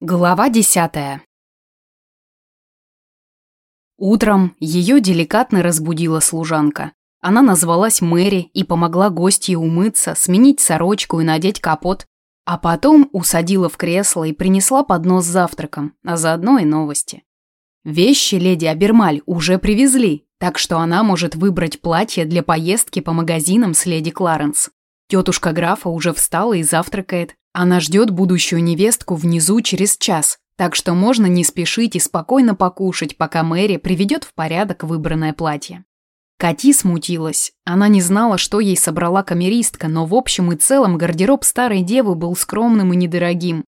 Глава десятая Утром ее деликатно разбудила служанка. Она назвалась Мэри и помогла гостье умыться, сменить сорочку и надеть капот, а потом усадила в кресло и принесла поднос с завтраком, а заодно и новости. Вещи леди Абермаль уже привезли, так что она может выбрать платье для поездки по магазинам с леди Кларенс. Тетушка графа уже встала и завтракает, она ждет будущую невестку внизу через час, так что можно не спешить и спокойно покушать, пока Мэри приведет в порядок выбранное платье. Кати смутилась. Она не знала, что ей собрала камеристка, но в общем и целом гардероб старой девы был скромным и недорогим.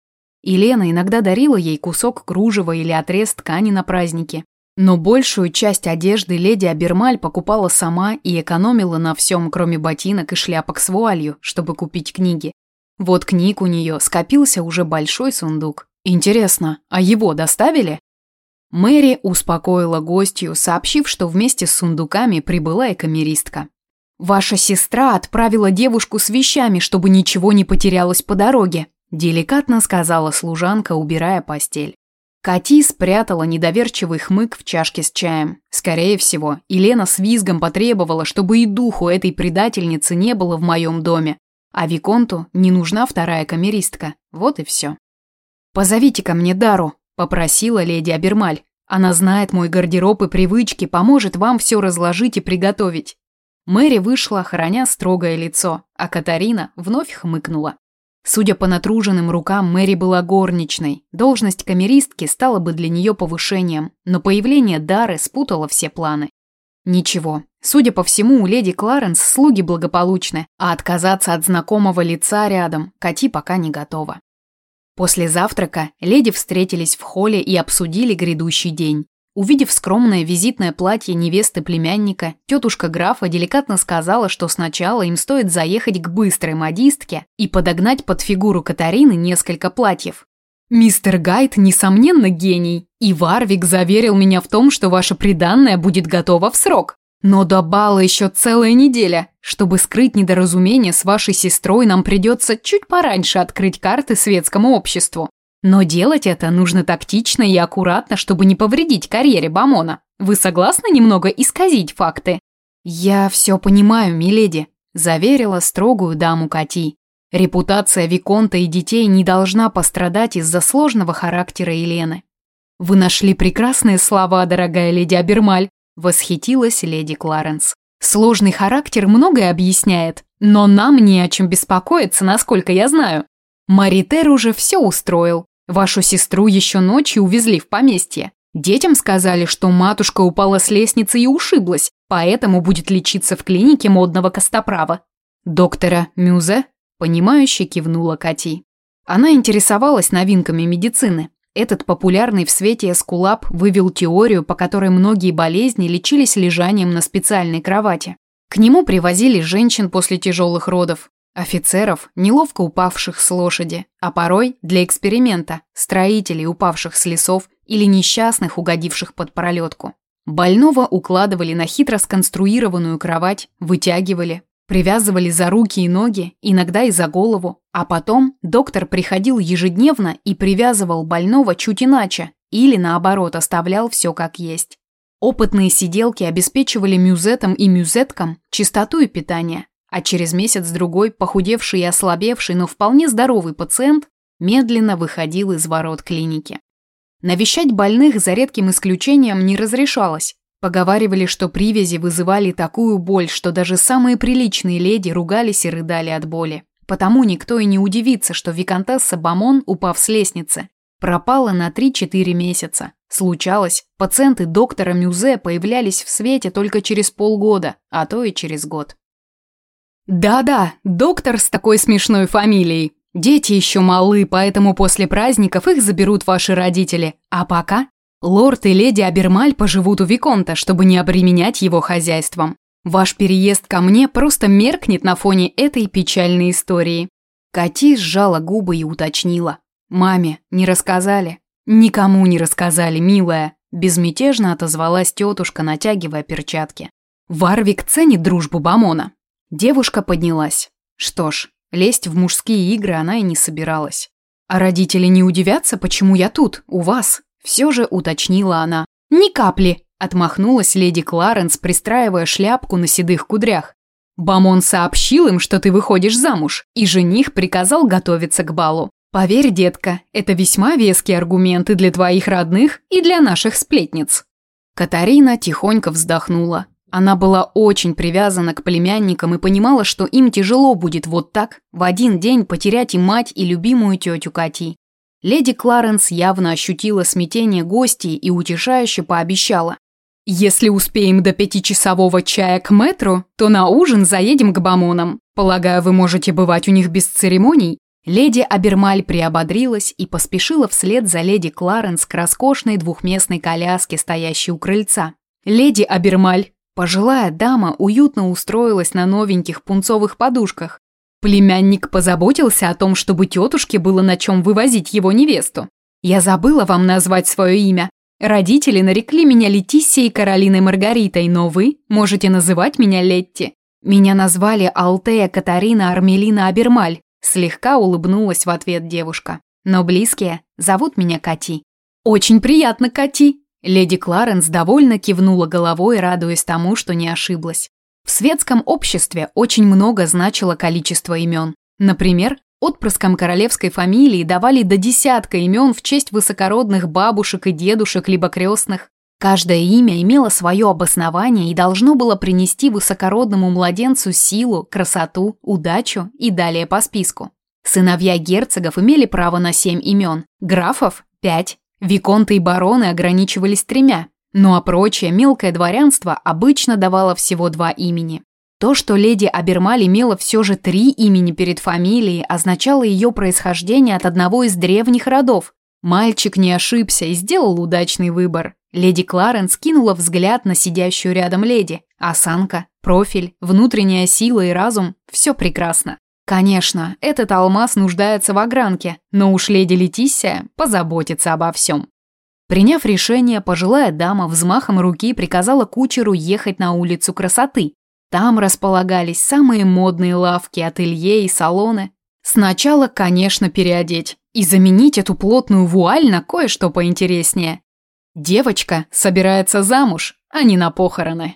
И иногда дарила ей кусок кружева или отрез ткани на празднике. Но большую часть одежды леди Абермаль покупала сама и экономила на всем, кроме ботинок и шляпок с вуалью, чтобы купить книги. Вот книг у нее скопился уже большой сундук. Интересно, а его доставили? Мэри успокоила гостью, сообщив, что вместе с сундуками прибыла и камеристка. «Ваша сестра отправила девушку с вещами, чтобы ничего не потерялось по дороге», деликатно сказала служанка, убирая постель. Кати спрятала недоверчивый хмык в чашке с чаем. Скорее всего, Елена с визгом потребовала, чтобы и духу этой предательницы не было в моем доме, а Виконту не нужна вторая камеристка. Вот и все. «Позовите ко мне Дару», – попросила леди Абермаль. «Она знает мой гардероб и привычки, поможет вам все разложить и приготовить». Мэри вышла, храня строгое лицо, а Катарина вновь хмыкнула. Судя по натруженным рукам, Мэри была горничной. Должность камеристки стала бы для нее повышением, но появление Дары спутало все планы. Ничего, Судя по всему, у леди Кларенс слуги благополучны, а отказаться от знакомого лица рядом Кати пока не готова. После завтрака леди встретились в холле и обсудили грядущий день. Увидев скромное визитное платье невесты племянника, тетушка графа деликатно сказала, что сначала им стоит заехать к быстрой модистке и подогнать под фигуру Катарины несколько платьев. «Мистер Гайд, несомненно, гений, и Варвик заверил меня в том, что ваша приданное будет готово в срок», но до бала еще целая неделя. Чтобы скрыть недоразумение с вашей сестрой, нам придется чуть пораньше открыть карты светскому обществу. Но делать это нужно тактично и аккуратно, чтобы не повредить карьере Бамона. Вы согласны немного исказить факты? Я все понимаю, миледи, заверила строгую даму Кати. Репутация Виконта и детей не должна пострадать из-за сложного характера Елены. Вы нашли прекрасные слова, дорогая леди Абермаль. Восхитилась леди Кларенс. Сложный характер многое объясняет, но нам не о чем беспокоиться, насколько я знаю. Маритер уже все устроил. Вашу сестру еще ночью увезли в поместье. Детям сказали, что матушка упала с лестницы и ушиблась, поэтому будет лечиться в клинике модного костоправа. Доктора Мюзе, понимающе кивнула Кати. Она интересовалась новинками медицины. Этот популярный в свете эскулап вывел теорию, по которой многие болезни лечились лежанием на специальной кровати. К нему привозили женщин после тяжелых родов, офицеров, неловко упавших с лошади, а порой для эксперимента строителей, упавших с лесов или несчастных, угодивших под пролетку. Больного укладывали на хитро сконструированную кровать, вытягивали, Привязывали за руки и ноги, иногда и за голову, а потом доктор приходил ежедневно и привязывал больного чуть иначе, или наоборот оставлял все как есть. Опытные сиделки обеспечивали мюзетам и мюзеткам чистоту и питание, а через месяц-другой похудевший и ослабевший, но вполне здоровый пациент медленно выходил из ворот клиники. Навещать больных за редким исключением не разрешалось, Поговаривали, что привязи вызывали такую боль, что даже самые приличные леди ругались и рыдали от боли. Потому никто и не удивится, что виконтесса Бамон, упав с лестницы, пропала на 3-4 месяца. Случалось, пациенты доктора Мюзе появлялись в свете только через полгода, а то и через год. «Да-да, доктор с такой смешной фамилией. Дети еще малы, поэтому после праздников их заберут ваши родители. А пока Лорд и леди Абермаль поживут у Виконта, чтобы не обременять его хозяйством. Ваш переезд ко мне просто меркнет на фоне этой печальной истории». Кати сжала губы и уточнила. «Маме не рассказали?» «Никому не рассказали, милая», – безмятежно отозвалась тетушка, натягивая перчатки. «Варвик ценит дружбу Бамона». Девушка поднялась. Что ж, лезть в мужские игры она и не собиралась. А родители не удивятся, почему я тут, у вас? Все же уточнила она. Ни капли, отмахнулась леди Кларенс, пристраивая шляпку на седых кудрях. Бамон сообщил им, что ты выходишь замуж, и жених приказал готовиться к балу. Поверь, детка, это весьма веские аргументы для твоих родных и для наших сплетниц. Катарина тихонько вздохнула. Она была очень привязана к племянникам и понимала, что им тяжело будет вот так в один день потерять и мать, и любимую тетю Кати. Леди Кларенс явно ощутила смятение гостей и утешающе пообещала. «Если успеем до пятичасового чая к метру, то на ужин заедем к Бамонам. Полагаю, вы можете бывать у них без церемоний?» Леди Абермаль приободрилась и поспешила вслед за леди Кларенс к роскошной двухместной коляске, стоящей у крыльца. Леди Абермаль Пожилая дама уютно устроилась на новеньких пунцовых подушках. Племянник позаботился о том, чтобы тетушке было на чем вывозить его невесту. Я забыла вам назвать свое имя. Родители нарекли меня Летиссией Каролиной Маргаритой, но вы можете называть меня Летти. Меня назвали Алтея Катарина Армелина Абермаль. Слегка улыбнулась в ответ девушка. Но близкие зовут меня Кати. Очень приятно, Кати, Леди Кларенс довольно кивнула головой, радуясь тому, что не ошиблась. В светском обществе очень много значило количество имен. Например, отпрыскам королевской фамилии давали до десятка имен в честь высокородных бабушек и дедушек либо крестных. Каждое имя имело свое обоснование и должно было принести высокородному младенцу силу, красоту, удачу и далее по списку. Сыновья герцогов имели право на семь имен, графов – пять, Виконты и бароны ограничивались тремя, ну а прочее мелкое дворянство обычно давало всего два имени. То, что леди Абермаль имела все же три имени перед фамилией, означало ее происхождение от одного из древних родов. Мальчик не ошибся и сделал удачный выбор. Леди Кларенс кинула взгляд на сидящую рядом леди. Осанка, профиль, внутренняя сила и разум – все прекрасно. Конечно, этот алмаз нуждается в огранке, но уж леди Летиссия позаботится обо всем. Приняв решение, пожилая дама взмахом руки приказала кучеру ехать на улицу красоты. Там располагались самые модные лавки, ателье и салоны. Сначала, конечно, переодеть и заменить эту плотную вуаль на кое-что поинтереснее. Девочка собирается замуж, а не на похороны.